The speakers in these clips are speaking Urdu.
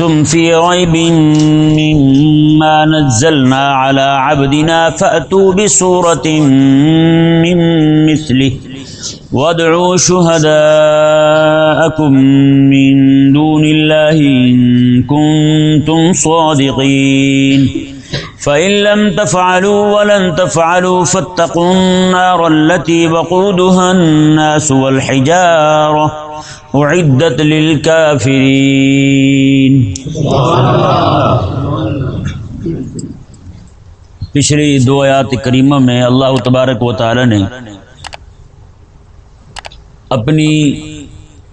كنتم في ريب مما نزلنا على عبدنا فأتوا بسورة من مثله وادعوا شهداءكم من دون الله إن كنتم صادقين فإن لم تفعلوا ولن تفعلوا فاتقوا النار التي وقودها الناس والحجارة أعدت للكافرين پچھلی دو آیات کریمہ میں اللہ تبارک و تعالی نے اپنی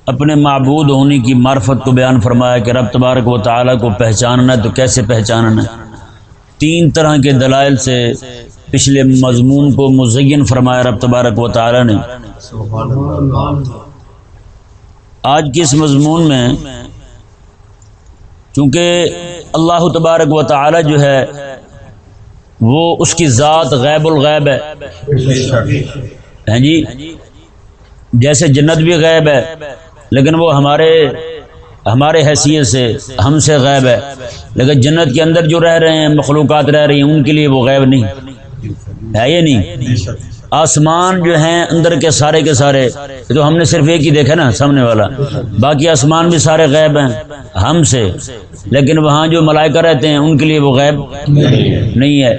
اپنے معبود ہونے کی معرفت کو بیان فرمایا کہ رب تبارک و تعالی کو پہچاننا تو کیسے پہچاننا تین طرح کے دلائل سے پچھلے مضمون کو مزین فرمایا رب تبارک و تعالی نے۔ آج کے اس مضمون میں چونکہ اللہ تبارک و تعالی جو ہے وہ اس کی ذات غیب الغیب ہے۔ جی؟ جیسے جنت بھی غیب ہے، لیکن وہ ہمارے ہمارے حیثیت سے ہم سے غیب ہے۔ لیکن جنت کے اندر جو رہ رہے ہیں، مخلوقات رہ رہی ہیں، ان کے لیے وہ غیب نہیں۔ ہے یہ نہیں؟ آسمان جو ہیں اندر کے سارے کے سارے تو ہم نے صرف ایک ہی دیکھا نا سامنے والا۔ باقی آسمان بھی سارے غیب ہیں، ہم سے۔ لیکن وہاں جو ملائکہ رہتے ہیں، ان کے لیے وہ غیب نہیں ہے۔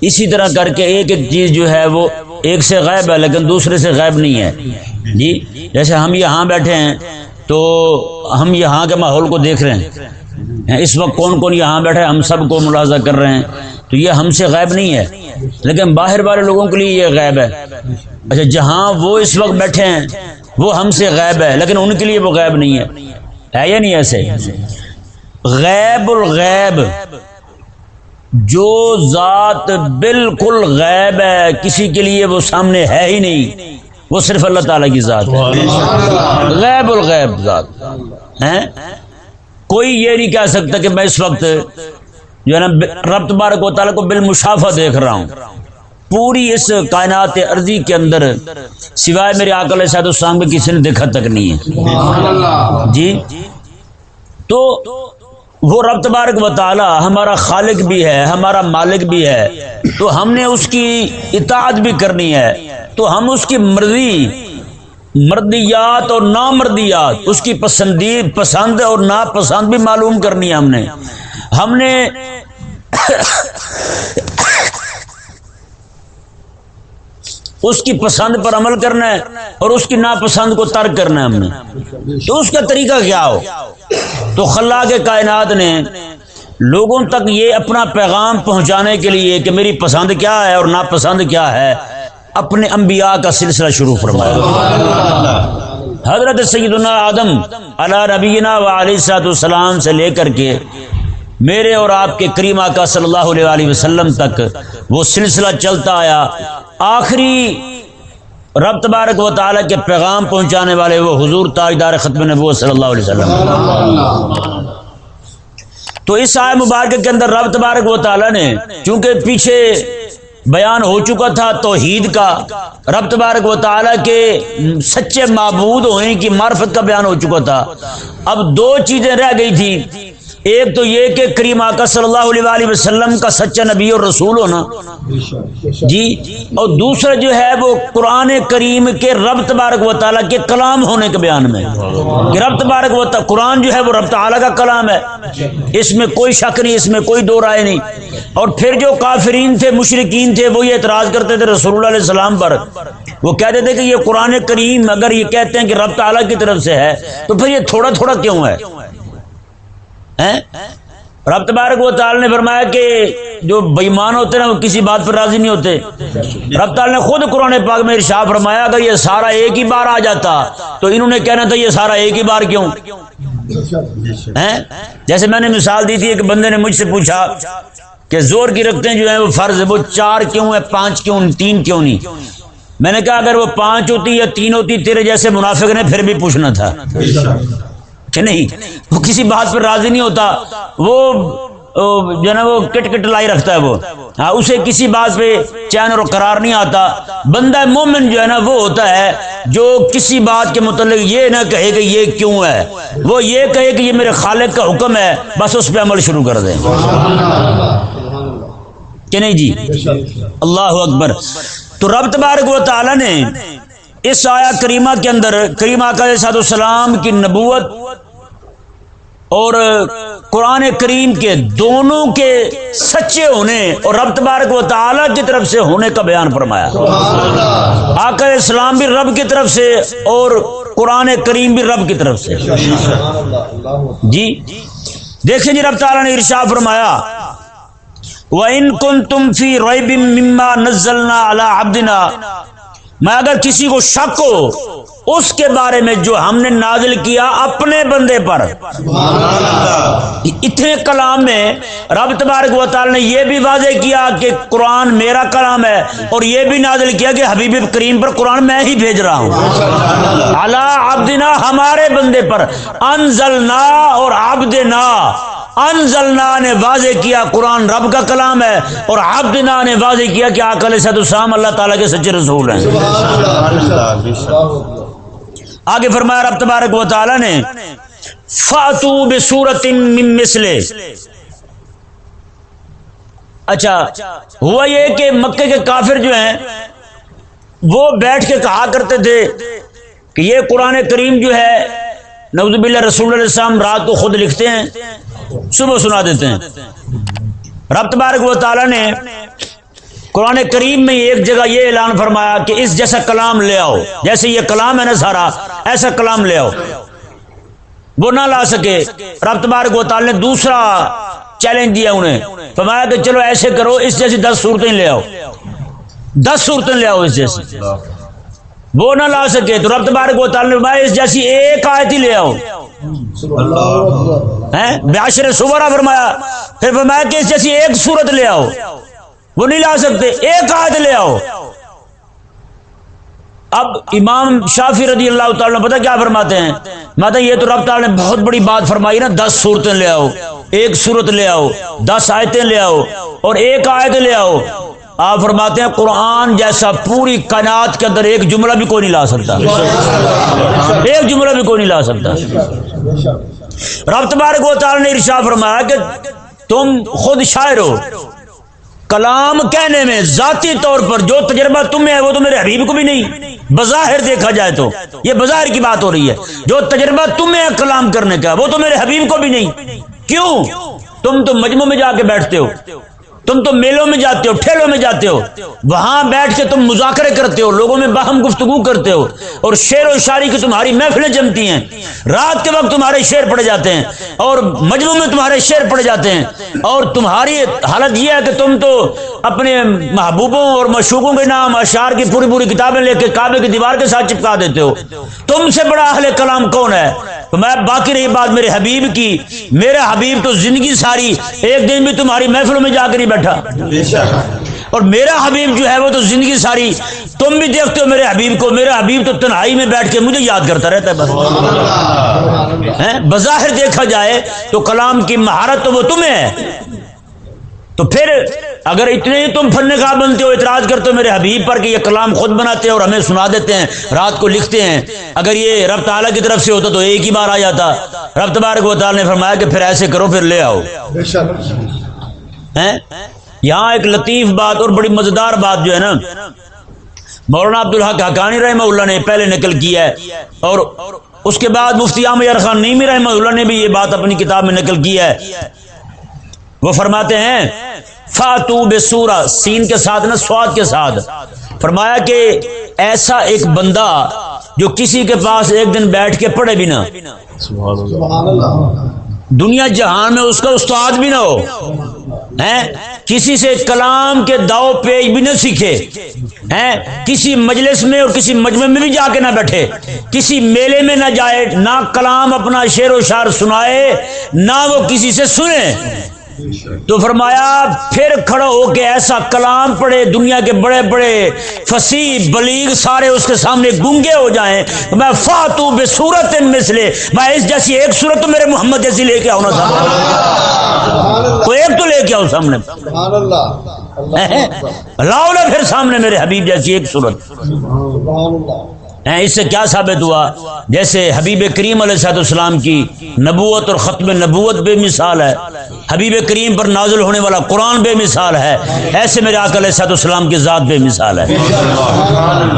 اسی طرح کر کے ایک ایک چیز جو ہے، وہ ایک سے غیب ہے، لیکن دوسرے سے غیب نہیں ہے۔ جی جیسے ہم یہاں بیٹھے ہیں، تو ہم یہاں کے ماحول کو دیکھ رہے ہیں۔ اس وقت کون کون یہاں بیٹھے ہم سب کو ملاحظہ کر رہے ہیں۔ تو یہ ہم سے غائب نہیں ہے۔ لیکن باہر والے لوگوں کے لیے یہ غائب ہے۔ اچھا جہاں وہ اس وقت بیٹھے ہیں، وہ ہم سے غائب ہے، لیکن ان کے لیے وہ غائب نہیں ہے۔ ہے یا نہیں ایسے؟ غیب الغیب جو ذات بالکل غیب ہے، کسی کے لیے وہ سامنے ہے ہی نہیں۔ وہ صرف اللہ تعالیٰ کی ذات ہے۔ غیب الغیب ذات۔ ہیں؟ کوئی یہ نہیں کہہ سکتا کہ میں اس وقت جو ہے نا رب تبارک و تعالیٰ کو بالمشافہ دیکھ رہا ہوں۔ پوری اس کائنات عرضی کے اندر سوائے میرے آکل شاید السلام میں کسی نے دیکھا تک نہیں ہے۔ جی؟ تو وہ رب تبارک و تعالی ہمارا خالق بھی ہے ہمارا مالک بھی ہے۔ تو ہم نے اس کی اطاعت بھی کرنی ہے۔ تو ہم اس کی مرضی مردیات اور نامردیات، اس کی پسندی پسند اور ناپسند بھی معلوم کرنی ہے ہم نے۔ ہم نے اس کی پسند پر عمل کرنا ہے اور اس کی ناپسند کو ترک کرنا ہے ہم نے۔ تو اس کا طریقہ کیا ہو؟ تو خلا کے کائنات نے لوگوں تک یہ اپنا پیغام پہنچانے کے لیے کہ میری پسند کیا ہے اور ناپسند کیا ہے۔ اپنے انبیاء کا سلسلہ شروع فرمایا۔ حضرت سیدنا آدم علی نبینا و علیہ السلام سے لے کر کے میرے اور آپ کے کریم کا صلی اللہ علیہ وسلم تک وہ سلسلہ چلتا آیا۔ آخری رب تبارک و تعالیٰ کے پیغام پہنچانے والے وہ حضور تاجدار ختم نبو صلی اللہ علیہ وسلم۔ تو اس آئے مبارک کے اندر رب تبارک و تعالیٰ نے چونکہ پیچھے بیان ہو چکا تھا توحید کا۔ رب تبارک و تعالیٰ کے سچے معبود ہونے کی معرفت کا بیان ہو چکا تھا۔ اب دو چیزیں رہ گئی تھی ایک تو یہ کہ کریم آقا صلی اللہ علیہ وسلم کا سچا نبی اور رسول ہونا۔ جی اور دوسرا جو ہے وہ قرآن کریم کے رب تبارک و تعالیٰ کے کلام ہونے کے بیان میں۔ کہ رب تبارک و تعالیٰ، قرآن جو ہے وہ رب تعالیٰ کا کلام ہے۔ اس میں کوئی شک نہیں، اس میں کوئی دو رائے نہیں۔ اور پھر جو کافرین تھے مشرقین تھے، وہ یہ اعتراض کرتے تھے رسول اللہ علیہ السلام پر۔ وہ کہتے تھے کہ یہ قرآن کریم اگر یہ کہتے ہیں کہ رب تعالیٰ کی طرف سے ہے، تو پھر یہ تھوڑا تھوڑا کیوں ہے؟ رب تبارک و تعالی نے فرمایا کہ جو بےمان ہوتے ہیں وہ کسی بات پر راضی نہیں ہوتے۔ رب تعالی نے خود قرآن پاک میں ارشاد فرمایا، اگر یہ سارا ایک ہی بار آ جاتا، تو انہوں نے کہنا تھا یہ سارا ایک ہی بار کیوں؟ جیسے میں نے مثال دی تھی، ایک بندے نے مجھ سے پوچھا کہ زور کی رکھتے جو ہیں، وہ فرض وہ چار کیوں ہے پانچ کیوں تین کیوں نہیں؟ میں نے کہا، اگر وہ پانچ ہوتی یا تین ہوتی، تیرے جیسے منافق نے پھر بھی پوچھنا تھا۔ کہ نہیں، وہ کسی بات پر راضی نہیں ہوتا، وہ جو ہے نا، وہ کٹ کٹ لائی رکھتا ہے وہ۔ ہاں اسے کسی بات پہ چین اور قرار نہیں آتا۔ بندہ مومن جو ہے نا، وہ ہوتا ہے جو کسی بات کے متعلق یہ نہ کہے کہ یہ کیوں ہے۔ وہ یہ کہے کہ یہ میرے خالق کا حکم ہے، بس اس پہ عمل شروع کر دیں کہ نہیں جی؟ اللہ اکبر۔ تو رب تبارک و تعالی نے اس آیا کریمہ کے اندر، کریمہ کا سعد السلام کی نبوت اور قرآن کریم کے دونوں کے سچے ہونے اور رب تبارک و تعالی کی طرف سے ہونے کا بیان فرمایا۔ آقا اسلام بھی رب کی طرف سے اور قرآن کریم بھی رب کی طرف سے۔ جی۔ دیکھیں جی رب تعالیٰ نے ارشا فرمایا، وَإِن كُنتُمْ فِي رَيْبٍ مِّمَّا نَزَّلْنَا عَلَىٰ عَبْدِنَا میں اگر کسی کو شک ہو اس کے بارے میں جو ہم نے نازل کیا اپنے بندے پر۔ اتنے کلام میں رب تبارک و تعالی نے یہ بھی واضح کیا کہ قرآن میرا کلام ہے اور یہ بھی نازل کیا کہ حبیب کریم پر قرآن میں ہی بھیج رہا ہوں۔ اللہ۔ عبدنا ہمارے بندے پر انزلنا اور عبدنا۔ انزلنا نے واضح کیا قرآن رب کا کلام ہے اور عبدنا نے واضح کیا کہ آکل صد السلام اللہ تعالیٰ کے سچے رسول ہیں۔ آگے فرمایا رب تبارک و تعالیٰ نے، فاتو بصورت من مثلے۔ اچھا ہوا یہ کہ مکے کے کافر جو ہیں، وہ بیٹھ کے کہا کرتے تھے کہ یہ قرآن کریم جو ہے نوز باللہ رسول اللہ علیہ السلام رات کو خود لکھتے ہیں، صبح سنا دیتے ہیں۔ رب تبارک و تعالیٰ نے قرآن کریم میں ایک جگہ یہ اعلان فرمایا کہ اس جیسا کلام لے آؤ، جیسے یہ کلام ہے نا سارا، ایسا کلام لے آؤ۔ وہ نہ لا سکے۔ رب تبارک و تعالیٰ نے دوسرا چیلنج دیا انہیں۔ فرمایا کہ چلو ایسے کرو، اس جیسی دس صورتیں لے آؤ۔ دس صورتیں لے آؤ اس جیسی۔ وہ نہ لا سکے تو رب تبارک و تعالیٰ نے اس جیسی ایک آیت ہی لے آؤ۔ بیاشر سورا فرمایا۔ پھر فرمایا کہ اس جیسی ایک صورت لے آؤ۔ وہ نہیں لا سکتے ایک آیت لے آؤ۔ اب امام شافی رضی اللہ تعالیٰ پتہ کیا فرماتے ہیں؟ ماتا یہ تو رب تعالیٰ نے بہت بڑی بات فرمائی نا دس صورتیں لے آؤ۔ ایک صورت لے آؤ دس آیتیں لے آؤ اور ایک آیت لے آؤ۔ آپ فرماتے ہیں قرآن جیسا پوری کائنات کے اندر ایک جملہ بھی کوئی نہیں لا سکتا۔ ایک جملہ بھی کوئی نہیں لا سکتا۔ رب تبارک و تعالی نے ارشا فرمایا کہ تم خود شاعر ہو۔ کلام کہنے میں ذاتی طور پر جو تجربہ تمہیں ہے وہ تو میرے حبیب کو بھی نہیں۔ بظاہر دیکھا جائے تو یہ بظاہر کی بات ہو رہی ہے۔ جو تجربہ تمہیں ہے کلام کرنے کا وہ تو میرے حبیب کو بھی نہیں۔ کیوں؟ تم تو مجموع میں جا کے بیٹھتے ہو۔ تم تو میلوں میں جاتے ہو، ٹھیلوں میں جاتے ہو۔ وہاں بیٹھ کے تم مذاکرے کرتے ہو، لوگوں میں باہم گفتگو کرتے ہو۔ اور شعر و شاعری کی تمہاری محفلیں جمتی ہیں۔ رات کے وقت تمہارے شعر پڑے جاتے ہیں۔ اور مجموع میں تمہارے شعر پڑے جاتے ہیں۔ اور تمہاری حالت یہ ہے کہ تم تو اپنے محبوبوں اور مشوقوں کے نام اشعار کی پوری پوری کتابیں لے کے کعبے کی دیوار کے ساتھ چپکا دیتے ہو۔ تم سے بڑا اہل کلام کون ہے؟ میں باقی رہی بات میرے حبیب کی۔ میرا حبیب تو زندگی ساری ایک دن بھی تمہاری محفلوں میں جا کے نہیں بیٹھا۔ اور میرا حبیب جو ہے وہ تو زندگی ساری تم بھی دیکھتے ہو میرے حبیب کو۔ میرا حبیب تو تنہائی میں بیٹھ کے مجھے یاد کرتا رہتا ہے بس۔ بظاہر دیکھا جائے تو کلام کی مہارت تو وہ تمہیں ہے۔ تو پھر اگر اتنے ہی تم فن کا بنتے ہو اعتراض کرتے ہو میرے حبیب پر کہ یہ کلام خود بناتے ہیں اور ہمیں سنا دیتے ہیں رات کو لکھتے ہیں۔ اگر یہ رب تعالیٰ کی طرف سے ہوتا تو ایک ہی بار آ جاتا۔ رب تبارک و تعالیٰ نے فرمایا کہ پھر ایسے کرو پھر لے آؤ۔ یہاں ایک لطیف بات اور بڑی مزیدار بات جو ہے نا مولانا عبدالحق حقانی رحمہ اللہ نے پہلے نقل کیا ہے۔ اور اس کے بعد مفتی عامر خان نیمی رحمہ اللہ نے بھی یہ بات اپنی کتاب میں نقل کی ہے۔ وہ فرماتے ہیں فاتو بے سورا سین کے ساتھ نا سواد کے ساتھ۔ فرمایا کہ ایسا ایک بندہ جو کسی کے پاس ایک دن بیٹھ کے پڑھے بھی نہ۔ دنیا جہان میں اس کا استاد بھی نہ ہو۔ کسی سے کلام کے داؤ پیج بھی نہ سیکھے۔ کسی مجلس میں اور کسی مجمع میں بھی جا کے نہ بیٹھے۔ کسی میلے میں نہ جائے، نہ کلام اپنا شعر و شعر سنائے، نہ وہ کسی سے سنے۔ تو فرمایا پھر کھڑا ہو کے ایسا کلام پڑے دنیا کے بڑے بڑے فصیح بلیغ سارے اس کے سامنے گونگے ہو جائیں۔ میں فاتو بے صورت مسلے میں اس جیسی ایک صورت تو میرے محمد جیسی لے کے آؤں سامنے۔ تو ایک تو لے کے آؤ سامنے۔ لاؤ نا پھر سامنے میرے حبیب جیسی ایک صورت۔ اس سے کیا ثابت ہوا؟ جیسے حبیب کریم علیہ صاحب السلام کی نبوت اور ختم نبوت بے مثال ہے۔ حبیب کریم پر نازل ہونے والا قرآن بے مثال ہے۔ ایسے میرے آک علیہ صاحب السلام کی ذات بے مثال ہے۔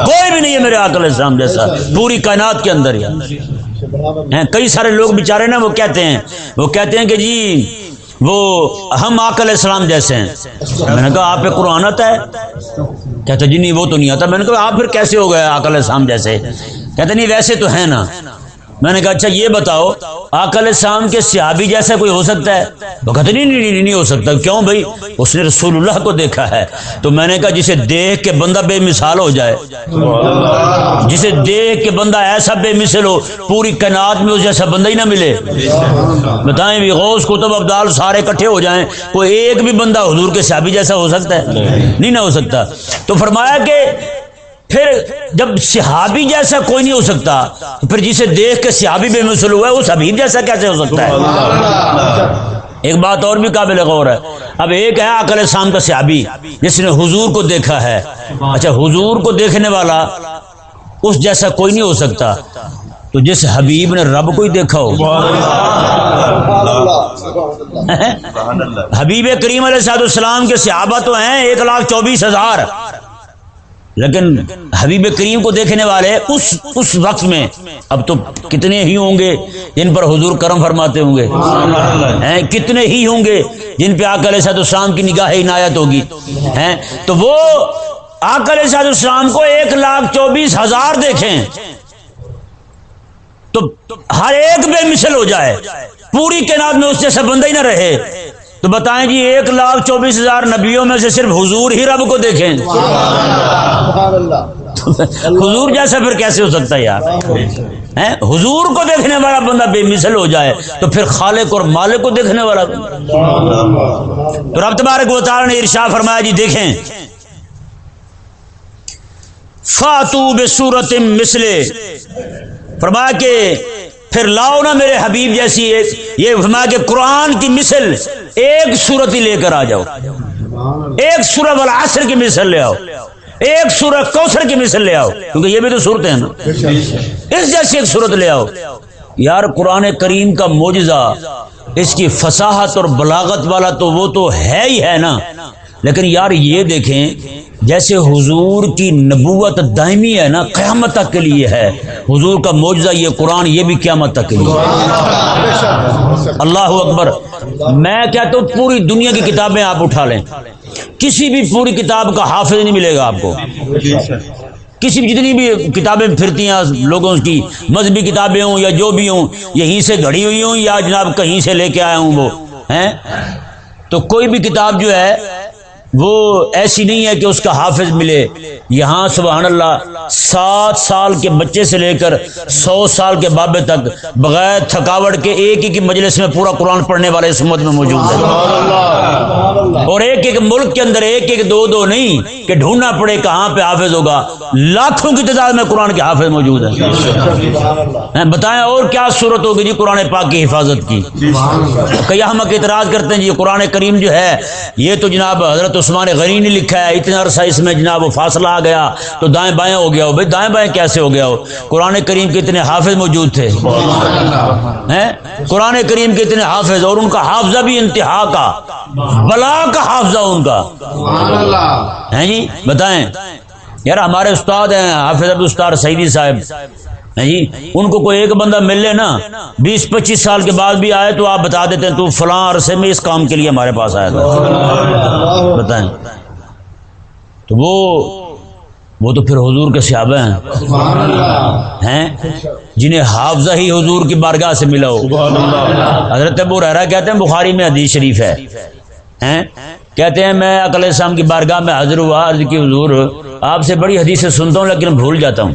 کوئی بھی نہیں ہے میرے آک علیہ السلام جیسا۔ پوری کائنات کے اندر ہی۔ کئی سارے لوگ بےچارے نا، وہ کہتے ہیں، وہ کہتے ہیں کہ جی وہ ہم آک علیہ السلام جیسے ہیں۔ میں نے کہا، آپ پہ قرآن آتا ہے؟ کہتے جی نہیں، وہ تو نہیں آتا۔ میں نے کہا، آپ پھر کیسے ہو گئے آک علیہ السلام جیسے؟ کہتے نہیں، ویسے تو ہے نا۔ میں نے کہا اچھا یہ بتاؤ آکل شام کے صحابی جیسا کوئی ہو سکتا ہے؟ وہ کہتے نہیں نہیں, نہیں, نہیں ہو سکتا۔ کیوں بھائی؟ اس نے رسول اللہ کو دیکھا ہے۔ تو میں نے کہا جسے دیکھ کے بندہ بے مثال ہو جائے جسے دیکھ کے بندہ ایسا بے مثل ہو پوری کائنات میں اس جیسا بندہ ہی نہ ملے۔ بتائیں بھی غوث کتب ابدال سارے کٹھے ہو جائیں کوئی ایک بھی بندہ حضور کے صحابی جیسا ہو سکتا ہے؟ نہیں نہ ہو سکتا۔ تو فرمایا کہ پھر جب صحابی جیسا کوئی نہیں ہو سکتا پھر جسے دیکھ کے صحابی بے مثل ہوا ہے وہ حبیب جیسا کیسے ہو سکتا ہے؟ ایک بات اور بھی قابل غور ہے۔ اب ایک ہے عقل شام کا صحابی جس نے حضور کو دیکھا ہے۔ اچھا حضور کو دیکھنے والا اس جیسا کوئی نہیں ہو سکتا۔ تو جس حبیب نے رب کو ہی دیکھا ہو۔ حبیب کریم علیہ السلام کے صحابہ تو ہیں ایک لاکھ چوبیس ہزار۔ لیکن حبیب کریم کو دیکھنے والے اس اس وقت میں اب تو کتنے ہی ہوں گے جن پر حضور کرم فرماتے ہوں گے؟ کتنے ہی ہوں گے جن پہ آکل صاحب السلام کی نگاہ عنایت ہوگی؟ ہیں، تو وہ آکل صاحب السلام کو ایک لاکھ چوبیس ہزار دیکھیں۔ تو ہر ایک بے مثل ہو جائے۔ پوری کائنات میں اس جیسا بندہ ہی نہ رہے۔ تو بتائیں جی ایک لاکھ چوبیس ہزار نبیوں میں سے صرف حضور ہی رب کو دیکھیں۔ حضور جیسا پھر کیسے ہو سکتا ہے یار؟ حضور کو دیکھنے والا بندہ بے مثل ہو جائے تو پھر خالق اور مالک کو دیکھنے والا۔ تو رب تبارک و تعالی نے ارشا فرمایا جی دیکھیں۔ فاتو بے صورت مسلے فرمایا کہ پھر لاؤ نا میرے حبیب جیسی ایک یہ فرمایا کہ قرآن کی مثل ایک صورت ہی لے کر آ جاؤ۔ ایک سورہ والعصر کی مثل لے آؤ۔ ایک سورہ کوثر کی مثل لے آؤ۔ کیونکہ یہ بھی تو صورتیں ہیں نا۔ اس جیسی ایک صورت لے آؤ۔ یار قرآن کریم کا موجزہ اس کی فصاحت اور بلاغت والا تو وہ تو ہے ہی ہے نا۔ لیکن یار یہ دیکھیں جیسے حضور کی نبوت دائمی ہے نا، قیامت تک کے لیے ہے۔ حضور کا معجزہ، یہ قرآن، یہ بھی قیامت تک کے لیے اللہ اکبر، میں کہتا ہوں پوری دنیا کی کتابیں آپ اٹھا لیں۔ کسی بھی پوری کتاب کا حافظ نہیں ملے گا آپ کو۔ کسی بھی جتنی بھی کتابیں پھرتی ہیں لوگوں کی، مذہبی کتابیں ہوں یا جو بھی ہوں، یہیں سے گھڑی ہوئی ہوں یا جناب کہیں سے لے کے آیا ہوں وہ، ہیں؟ تو کوئی بھی کتاب جو ہے وہ ایسی نہیں ہے کہ اس کا حافظ ملے۔ یہاں سبحان اللہ، سات سال کے بچے سے لے کر سو سال کے بابے تک بغیر تھکاوٹ کے ایک ایک مجلس میں پورا قرآن پڑھنے والے اس امت میں موجود ہے اور ایک ایک ملک کے اندر ایک ایک دو دو نہیں کہ ڈھونڈنا پڑے کہاں پہ حافظ ہوگا۔ لاکھوں کی تعداد میں قرآن کے حافظ موجود ہے بتائیں اور کیا صورت ہوگی جی قرآن پاک کی حفاظت کی؟ کئی ہم اعتراض کرتے ہیں جی قرآن کریم جو ہے، یہ تو جناب حضرت عثمان غنی نے لکھا ہے اتنا عرصہ اس میں جناب وہ فاصلہ آ گیا تو دائیں بائیں ہو گیا ہو۔ بھائی دائیں بائیں کیسے ہو گیا ہو؟ قرآن کریم کے اتنے حافظ موجود تھے۔ قرآن کریم کے اتنے حافظ اور ان کا حافظہ بھی انتہا کا بلا کا حافظہ ان کا۔ ہے جی؟ بتائیں۔ یار ہمارے استاد ہیں حافظ ابو استاد سعیدی صاحب۔ جی ان کو کوئی ایک بندہ مل لے نا، بیس پچیس سال کے بعد بھی آئے تو آپ بتا دیتے ہیں تو فلاں عرصے میں اس کام کے لیے ہمارے پاس آیا تھا۔ بتائیں۔ تو وہ وہ تو پھر حضور کے صحابہ ہیں۔ ہیں؟ جنہیں حافظہ ہی حضور کی بارگاہ سے ملا ہو۔ حضرت ابو رحرا کہتے ہیں بخاری میں حدیث شریف ہے۔ ہیں؟ کہتے ہیں میں اکل السلام کی بارگاہ میں حضر ہوا، عرض کی حضور، آپ سے بڑی حدیثیں سنتا ہوں لیکن بھول جاتا ہوں۔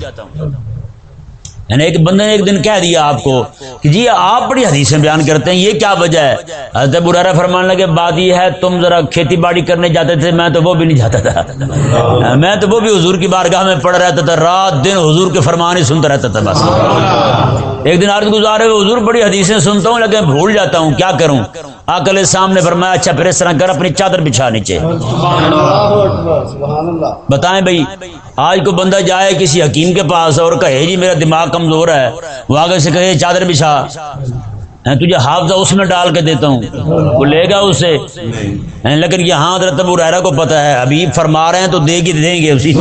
یعنی ایک بندے نے ایک دن کہہ دیا آپ کو کہ جی آپ بڑی حدیثیں بیان کرتے ہیں یہ کیا وجہ ہے؟ حضرت برارا فرمان لگے بات یہ ہے تم ذرا کھیتی باڑی کرنے جاتے تھے میں تو وہ بھی نہیں جاتا تھا۔ میں تو وہ بھی حضور کی بارگاہ میں پڑھ رہتا تھا رات دن حضور کے فرمان ہی سنتا رہتا تھا بس۔ ایک دن عرض گزارے ہوئے حضور بڑی حدیثیں سنتا ہوں، لیکن بھول جاتا ہوں، کیا کروں؟ آکل سامنے فرمایا اچھا پھر اس طرح کر، اپنی چادر بچھا نیچے۔ بتائیں بھائی، آج کو بندہ جائے کسی حکیم کے پاس اور کہے جی میرا دماغ کمزور ہے۔ وہ آگے سے کہے، چادر بچھا۔ تجھے حافظہ اس میں ڈال کے دیتا ہوں۔ وہ لے گا اسے۔ لیکن یہاں حضرت ابو ریرا کو پتا ہے۔ ابھی فرما رہے ہیں تو دے گی، دیں گے۔ اسی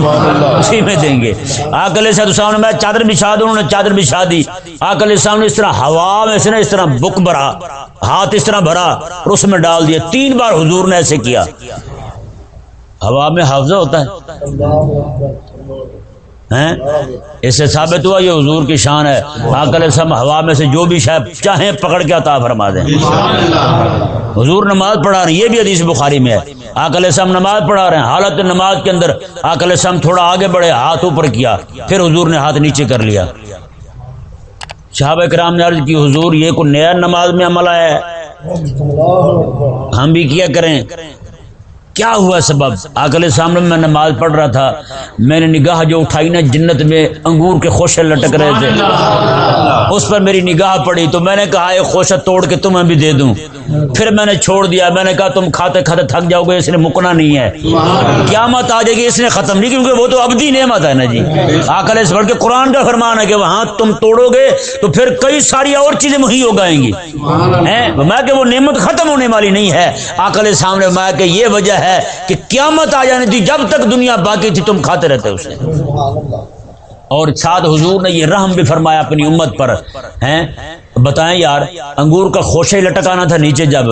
اسی میں دیں گے۔ آکل صاحب نے میں چادر بچھا دوں، انہوں نے چادر بچھا دی۔ آکل صاحب نے اس طرح ہوا، میں سے نا اس طرح بک بھرا، ہاتھ اس طرح بھرا اور اس میں ڈال دیا۔ تین بار حضور نے ایسے کیا۔ ہوا میں حافظہ ہوتا ہے۔ اس سے ثابت ہوا یہ حضور کی شان ہے۔ آکل سم ہوا میں سے جو بھی شاید چاہیں پکڑ کے عطا فرما دیں۔ حضور نماز پڑھا رہے ہیں یہ بھی حدیث بخاری میں ہے۔ آکل سم نماز پڑھا رہے ہیں۔ حالت نماز کے اندر آکل سم تھوڑا آگے بڑھے، ہاتھ اوپر کیا، پھر حضور نے ہاتھ نیچے کر لیا۔ صحابہ کرام نے عرض کی، حضور یہ کوئی نیا نماز میں عمل آیا ہے؟ ہم بھی کیا کریں؟ کیا ہوا سبب؟ آکل سامنے میں نماز پڑھ رہا تھا، میں نے نگاہ جو اٹھائی نا جنت میں انگور کے خوشے لٹک رہے تھے۔ اس پر میری نگاہ پڑی تو میں نے کہا یہ خوشہ توڑ کے تمہیں بھی دے دوں. پھر میں نے چھوڑ دیا، میں نے کہا، تم کھاتے کھاتے تھک جاؤ گے، اس نے مکنا نہیں ہے۔ قیامت آ جائے گی، اس نے ختم نہیں، کیونکہ وہ تو ابدی نعمت ہے نا جی۔ آکل اس بڑھ کے قرآن کا فرمان ہے کہ وہاں تم توڑو گے تو پھر کئی ساری اور چیزیں وہی ہو گائیں گی۔ میں کہ وہ نعمت ختم ہونے والی نہیں ہے۔ آکل سامنے میں کہ یہ وجہ ہے کہ قیامت آ جانے تھی جب تک دنیا باقی تھی، تم کھاتے رہتے اسے اور ساتھ حضور نے یہ رحم بھی فرمایا اپنی امت پر ہیں؟ بتائیں یار انگور کا خوشہ ہی لٹکانا تھا نیچے جب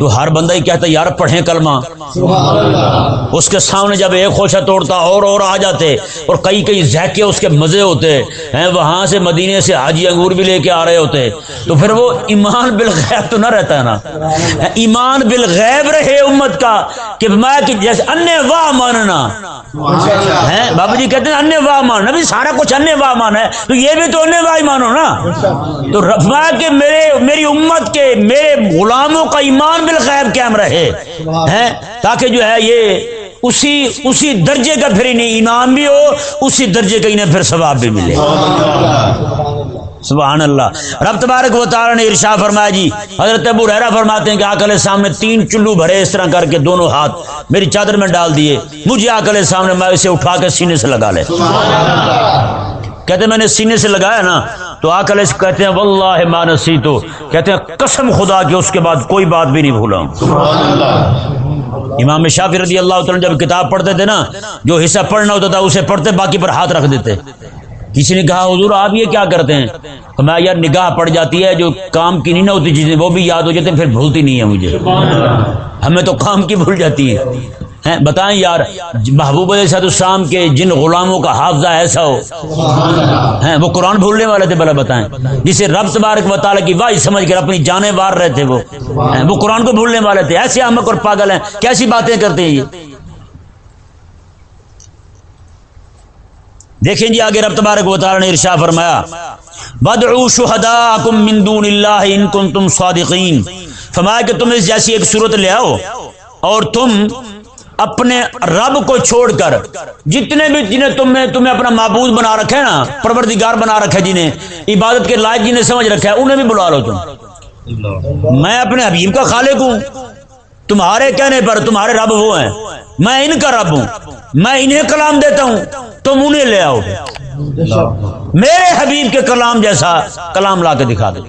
تو ہر بندہ ہی کہتا یار پڑھیں کلمہ۔ اس کے سامنے جب ایک خوشہ توڑتا اور اور آ جاتے اور کئی کئی ذہکے اس کے مزے ہوتے ہیں؟ وہاں سے مدینے سے حاجی انگور بھی لے کے آ رہے ہوتے۔ تو پھر وہ ایمان بالغیب تو نہ رہتا ہے نا؟ ایمان بالغیب رہے امت کا۔ کہ میں جیسے ان واہ ماننا۔ بابا جی کہتے ہیں ان واہ مان نبی سارا کچھ ان واہ مان ہے۔ تو یہ بھی تو ان واہ مانو نا۔ تو رفما کہ میرے میری امت کے میرے غلاموں کا ایمان بالغیب قائم رہے۔ ہیں؟ تاکہ جو ہے یہ اسی اسی درجے کا پھر انہیں انعام بھی ہو اسی درجے کا انہیں پھر ثواب بھی ملے۔ سبحان اللہ۔ رب تبارک و تعالی نے ارشا فرمایا جی حضرت ابو رحرا فرماتے ہیں کہ آکل سامنے تین چلو بھرے اس طرح کر کے دونوں ہاتھ میری چادر میں ڈال دیے۔ مجھے آکل سامنے میں اسے اٹھا کے سینے سے لگا لے۔ کہتے میں نے سینے سے لگایا نا، تو آکل کہتے ہیں، واللہ ما نسیتو۔ کہتے ہیں، قسم خدا کی اس کے بعد کوئی بات بھی نہیں بھولا۔ امام شافی رضی اللہ تعالی جب کتاب پڑھتے تھے نا، جو حصہ پڑھنا ہوتا تھا، اسے پڑھتے، باقی پر ہاتھ رکھ دیتے۔ کسی نے کہا حضور آپ یہ کیا کرتے ہیں؟ تو میں یار نگاہ پڑ جاتی ہے، جو کام کی نہیں نہ ہوتی چیزیں وہ بھی یاد ہو جاتے ہیں، پھر بھولتی نہیں ہے مجھے۔ ہمیں تو کام کی بھول جاتی ہے۔ بتائیں یار، محبوب علیہ السلام کے جن غلاموں کا حافظہ ایسا ہو وہ قرآن بھولنے والے تھے، بلا بتائیں۔ جسے رب تبارک و تعالیٰ کی واہ سمجھ کر اپنی جانے وار رہے تھے وہ۔ وہ قرآن کو بھولنے والے تھے۔ ایسے احمد اور پاگل ہیں۔ کیسی باتیں کرتے ہیں یہ؟ دیکھیں جی آگے رب تبارک و تعالیٰ نے ارشا فرمایا بدعو شہداءکم من دون اللہ ان کنتم صادقین فرمایا کہ تم اس جیسی ایک صورت لے آؤ اور تم اپنے رب کو چھوڑ کر، جتنے بھی جنہیں تم نے تمہیں اپنا معبود بنا رکھے نا، پروردگار بنا رکھے جنہیں، عبادت کے لائق جنہیں سمجھ رکھا ہے انہیں بھی بلا لو تم۔ میں اپنے حبیب کا خالق ہوں، تمہارے کہنے پر تمہارے رب وہ ہیں۔ میں ان کا رب ہوں، میں انہیں کلام دیتا ہوں۔ تم انہیں لے آؤ۔ میرے حبیب کے کلام جیسا کلام لا کے دکھا دو۔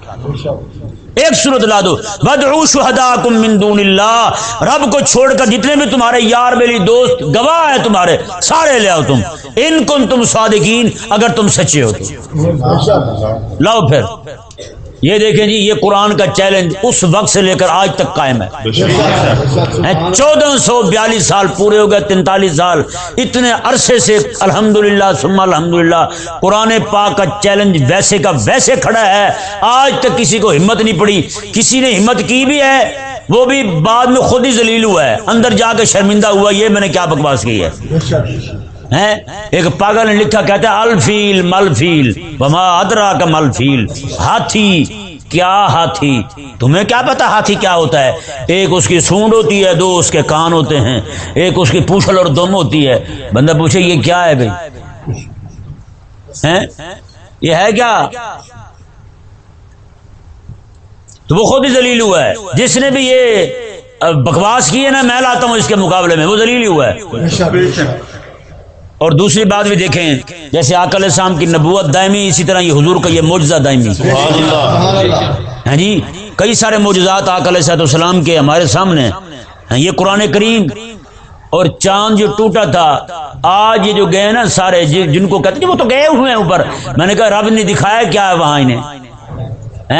ایک صورت لا دو۔ بدعو شہداکم من دون اللہ رب کو چھوڑ کر جتنے بھی تمہارے یار میری دوست گواہ ہیں تمہارے، سارے لے آؤ تم۔ ان کن تم صادقین، اگر تم سچے ہو تو۔ لاؤ پھر۔ یہ دیکھیں جی یہ قرآن کا چیلنج اس وقت سے لے کر آج تک قائم ہے۔ چودہ سو بیالیس سال پورے ہو گئے، تینتالیس سال۔ اتنے عرصے سے الحمد للہ سما الحمد للہ قرآن پاک کا چیلنج ویسے کا ویسے کھڑا ہے۔ آج تک کسی کو ہمت نہیں پڑی، کسی نے ہمت کی بھی ہے، وہ بھی بعد میں خود ہی ذلیل ہوا ہے۔ اندر جا کے شرمندہ ہوا، یہ میں نے کیا بکواس کی ہے؟ ہیں؟ ایک پاگل نے لکھا، کہتا ہے، الفیل، ملفیل، وما ادرا کا ملفیل، ہاتھی، کیا ہاتھی؟ تمہیں کیا پتا ہاتھی کیا ہوتا ہے؟ ایک اس کی سونڈ ہوتی ہے، دو اس کے کان ہوتے ہیں، ایک اس کی پوچھل اور دم ہوتی ہے۔ بندہ پوچھے، یہ کیا ہے بھائی؟ یہ ہے کیا؟ تو وہ خود ہی دلیل ہوا ہے۔ جس نے بھی یہ بکواس کی ہے نا، میں لاتا ہوں اس کے مقابلے میں، وہ دلیل ہوا ہے۔ اور دوسری بات بھی دیکھیں جیسے آکل السلام کی نبوت دائمی اسی طرح یہ حضور کا یہ معجزہ دائمی۔ ہیں جی کئی سارے معجزات آکل صحت السلام کے ہمارے سامنے ہیں۔ یہ قرآن کریم اور چاند جو ٹوٹا تھا آج یہ جو گئے نا سارے جن کو کہتے وہ تو گئے ہوئے ہیں اوپر۔ میں نے کہا رب نے دکھایا کیا ہے وہاں انہیں؟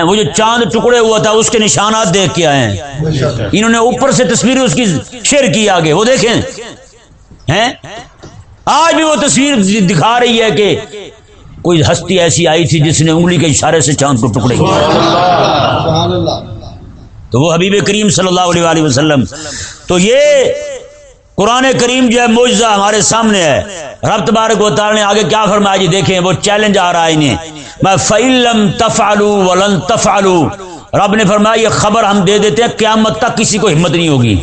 وہ جو چاند ٹکڑے ہوا تھا اس کے نشانات دیکھ کے آئے ہیں۔ انہوں نے اوپر سے تصویر اس کی شیئر کی آگے وہ دیکھیں۔ ہیں؟ آج بھی وہ تصویر دکھا رہی ہے کہ کوئی ہستی ایسی آئی تھی جس نے انگلی کے اشارے سے چاند کو ٹکڑے تو وہ حبیب کریم صلی اللہ علیہ وسلم۔ تو یہ قرآن کریم جو ہے معجزہ ہمارے سامنے ہے۔ رب تبارک و تعالی نے آگے کیا فرمایا؟ جی دیکھیں، وہ چیلنج آ رہا ہے انہیں۔ میں فعلم تفعلو ولن تفعلو رب نے فرمایا یہ خبر ہم دے دیتے ہیں قیامت تک کسی کو ہمت نہیں ہوگی۔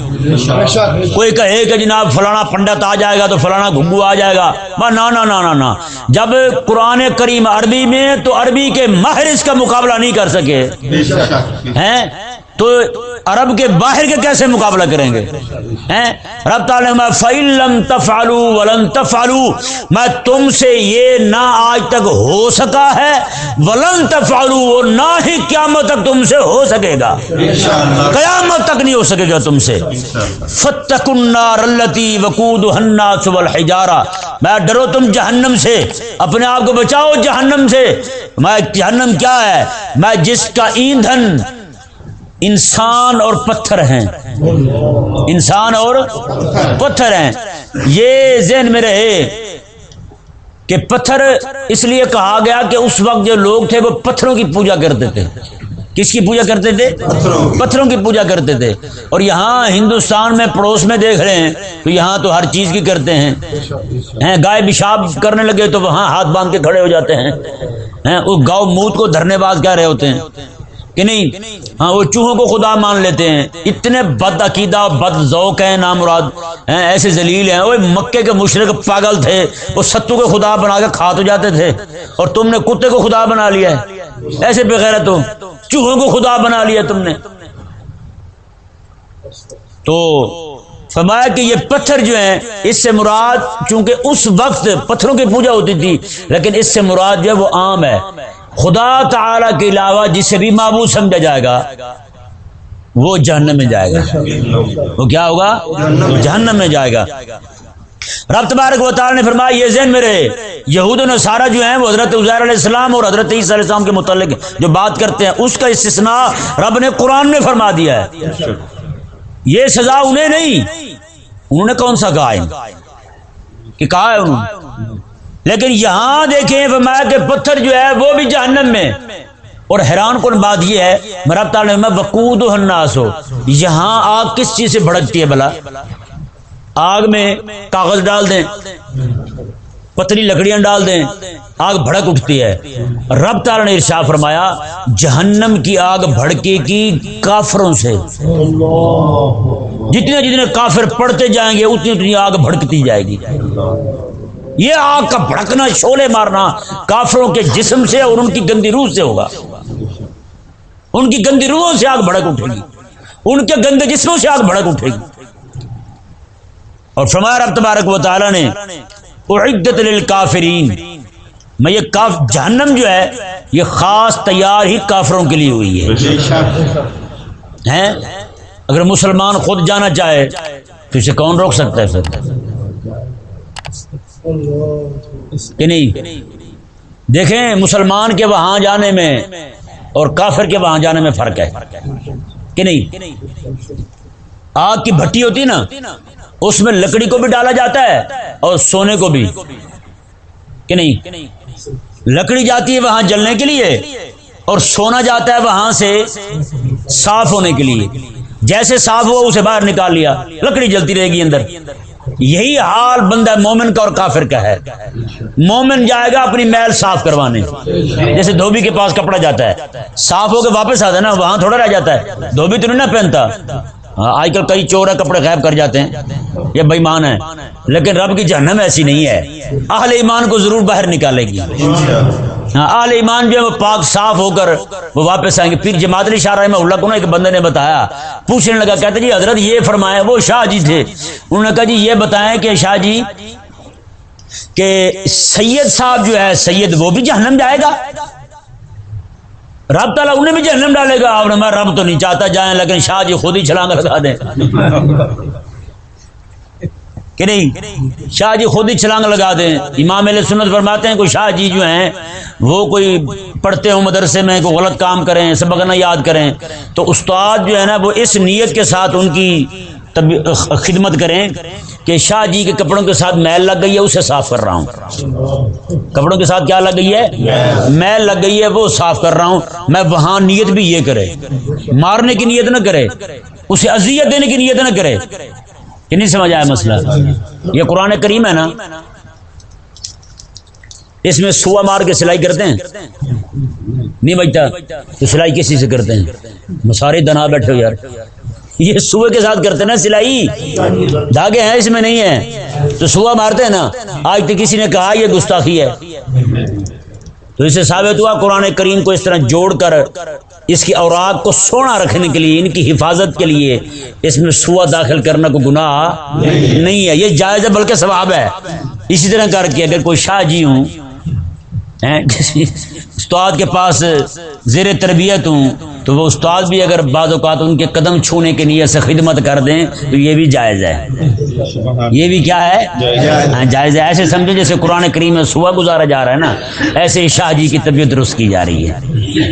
کوئی کہے کہ جناب فلانا پنڈت آ جائے گا تو فلانا گھگو آ جائے گا۔ نا نا نا نا جب قرآن کریم عربی میں تو عربی کے ماہر اس کا مقابلہ نہیں کر سکے۔ ہیں؟ تو عرب کے باہر کے کیسے مقابلہ کریں گے؟ رب تعالیٰ میں فعلم تفالو ولن تفالو میں تم سے یہ نہ آج تک ہو سکا ہے ولن تفالو نہ ہی قیامت تک تم سے ہو سکے گا۔ قیامت تک نہیں ہو سکے گا تم سے۔ فتح النار التی وقود ہننا سبل حجارہ میں ڈرو تم جہنم سے اپنے آپ کو بچاؤ جہنم سے۔ میں جہنم کیا ہے؟ میں جس کا ایندھن انسان اور پتھر ہیں۔ انسان اور پتھر ہیں۔ یہ ذہن میں رہے کہ پتھر اس لیے کہا گیا کہ اس وقت جو لوگ تھے وہ پتھروں کی پوجا کرتے تھے۔ کس کی پوجا کرتے تھے؟ پتھروں کی پوجا کرتے تھے۔ اور یہاں ہندوستان میں پڑوس میں دیکھ رہے ہیں تو یہاں تو ہر چیز کی کرتے ہیں۔ گائے پیشاب کرنے لگے تو وہاں ہاتھ باندھ کے کھڑے ہو جاتے ہیں۔ اس گاؤں موت کو دھرنے باز کیا رہے ہوتے ہیں۔ کہ نہیں؟ ہاں وہ چوہوں کو خدا مان لیتے ہیں۔ اتنے بد عقیدہ، بد ذوق ہیں نامراد ہیں، ایسے ذلیل ہیں۔ وہ مکے کے مشرق پاگل تھے۔ وہ ستو کو خدا بنا کے کھا تو جاتے تھے۔ اور تم نے کتے کو خدا بنا لیا ہے۔ ایسے بغیر تو چوہوں کو خدا بنا لیا تم نے۔ تو فرمایا کہ یہ پتھر جو ہیں، اس سے مراد چونکہ اس وقت پتھروں کی پوجا ہوتی تھی، لیکن اس سے مراد جو ہے وہ عام ہے۔ خدا تعالی کے علاوہ جسے بھی معبود سمجھا جائے گا، وہ جہنم میں جائے گا۔ وہ کیا ہوگا؟ جہنم میں جائے گا۔ رب تبارک و تعالی نے فرمایا، یہ ذہن میں رہے، یہود و نصارہ جو ہیں، وہ حضرت عزیر علیہ السلام اور حضرت عیسیٰ علیہ السلام کے متعلق جو بات کرتے ہیں، اس کا استثناء رب نے قرآن میں فرما دیا ہے۔ یہ سزا انہیں نہیں، انہوں نے کون سا کہا ہے؟ کہ کہا ہے انہوں نے؟ لیکن یہاں دیکھیں فرمایا کہ پتھر جو ہے وہ بھی جہنم میں۔ اور حیران کن بات یہ ہے مرب تعالیٰ میں وقود الناس۔ ہو یہاں آگ کس چیز سے بھڑکتی ہے بلا آگ میں کاغذ ڈال دیں، پتلی لکڑیاں ڈال دیں، آگ بھڑک اٹھتی ہے۔ رب تعالیٰ نے ارشا فرمایا، جہنم کی آگ بھڑکے کی کافروں سے۔ جتنے جتنے کافر پڑتے جائیں گے، اتنی اتنی آگ بھڑکتی جائے گی۔ یہ آگ کا بھڑکنا، شولے مارنا کافروں کے جسم سے اور ان کی گندی روح سے ہوگا۔ ان کی گندی روحوں سے آگ بھڑک اٹھے گی۔ ان کے گندے جسموں سے آگ بھڑک اٹھے گی۔ اور فرمایا، رب تبارک و تعالی نے، اعدت للکافرین۔ میں یہ کاف، جہنم جو ہے، یہ خاص تیار ہی کافروں کے لیے ہوئی ہے۔ اگر مسلمان خود جانا چاہے تو اسے کون روک سکتا ہے پھر؟ کہ نہیں؟ دیکھیں، مسلمان کے وہاں جانے میں اور کافر کے وہاں جانے میں فرق ہے۔ کہ نہیں؟ آگ کی بھٹی ہوتی نا، اس میں لکڑی کو بھی ڈالا جاتا ہے اور سونے کو بھی۔ کہ نہیں؟ لکڑی جاتی ہے وہاں جلنے کے لیے اور سونا جاتا ہے وہاں سے صاف ہونے کے لیے۔ جیسے صاف ہوا، اسے باہر نکال لیا۔ لکڑی جلتی رہے گی اندر۔ یہی حال بندہ مومن کا اور کافر کا ہے۔ مومن جائے گا اپنی میل صاف کروانے۔ جیسے دھوبی کے پاس کپڑا جاتا ہے۔ صاف ہو کے واپس آتا ہے نا، وہاں تھوڑا رہ جاتا ہے۔ دھوبی تو نہیں نہ پہنتا۔ ہاں، آج کل کئی چور ہے کپڑے غائب کر جاتے ہیں۔ یہ بےمان ہے۔ لیکن رب کی جہنم ایسی نہیں ہے۔ اہل ایمان کو ضرور باہر نکالے گی۔ ہاں، اہل ایمان جو ہے وہ پاک صاف ہو کر وہ واپس آئیں گے۔ پھر جماعت علی شاہ رحمہ اللہ کو نا ایک بندے نے بتایا، پوچھنے لگا کہتے جی حضرت یہ فرمایا، وہ شاہ جی تھے۔ انہوں نے کہا جی یہ بتائیں کہ شاہ جی کہ سید صاحب جو ہے، سید وہ بھی جہنم جائے گا۔ رب تعالیٰ انہیں بھی جہنم ڈالے گا۔ آپ نے میں رب تو نہیں چاہتا، جائیں، لیکن شاہ جی خود ہی چھلانگ لگا دیں۔ کہ نہیں، شاہ جی خود ہی چھلانگ لگا دیں۔ امام علیہ سنت فرماتے ہیں، کوئی شاہ جی جو ہیں، وہ کوئی پڑھتے ہوں مدرسے میں، کوئی غلط کام کریں، سبق نہ یاد کریں، تو استاد جو ہے نا، وہ اس نیت کے ساتھ ان کی خدمت کریں کہ شاہ جی کے کپڑوں کے ساتھ میل لگ گئی ہے، اسے صاف کر رہا ہوں۔ کپڑوں کے ساتھ کیا لگ گئی ہے؟ میل لگ گئی ہے، وہ صاف کر رہا ہوں۔ میں وہاں نیت بھی یہ کرے۔ مارنے کی نیت نہ کرے، اسے اذیت دینے کی نیت نہ کرے۔ یہ نہیں سمجھ آیا مسئلہ؟ یہ قرآن کریم ہے نا؟ اس میں سوا مار کے سلائی کرتے ہیں۔ نہیں بچتا تو سلائی کسی سے کرتے ہیں؟ مسارے دنا بیٹھے ہو یار۔ یہ سوئے کے ساتھ کرتے نا سلائی؟ دھاگے ہیں اس میں نہیں ہے تو سوا مارتے ہیں نا۔ آج تو کسی نے کہا یہ گستاخی ہے۔ تو اسے ثابت ہوا قرآن کریم کو اس طرح جوڑ کر اس کی اوراق کو سونا رکھنے کے لیے ان کی حفاظت کے لیے اس میں سوا داخل کرنا کو گناہ نہیں ہے یہ جائز ہے بلکہ ثواب ہے اسی طرح کر کے اگر کوئی شاہ جی ہوں استاد کے پاس زیر تربیت ہوں تو وہ استاد بھی اگر بعض اوقات ان کے قدم چھونے کے نیت سے خدمت کر دیں تو یہ بھی جائز ہے۔ یہ بھی کیا ہے؟ ہاں، جائز ہے۔ ایسے سمجھے جیسے قرآن کریم میں صبح گزارا جا رہا ہے نا، ایسے شاہ جی کی طبیعت درست کی جا رہی ہے۔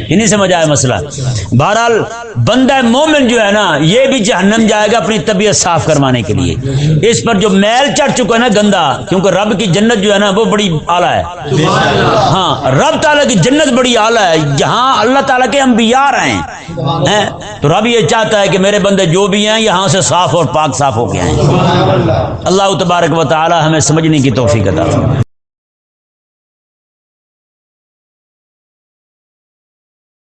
یہ نہیں سمجھ آیا مسئلہ۔ بہرحال، بندہ مومن جو ہے نا، یہ بھی جہنم جائے گا اپنی طبیعت صاف کروانے کے لیے۔ اس پر جو میل چڑھ چکا ہے نا گندا، کیونکہ رب کی جنت جو ہے نا، وہ بڑی اعلیٰ ہے۔ ہاں رب تعالیٰ کی جنت بڑی اعلیٰ ہے۔ جہاں اللہ تعالیٰ کے انبیاء رہے ہیں تو رب یہ چاہتا ہے کہ میرے بندے جو بھی ہیں یہاں سے صاف اور پاک صاف ہو کے آئیں اللہ تبارک و تعالی ہمیں سمجھنے کی توفیق عطا فرمائے۔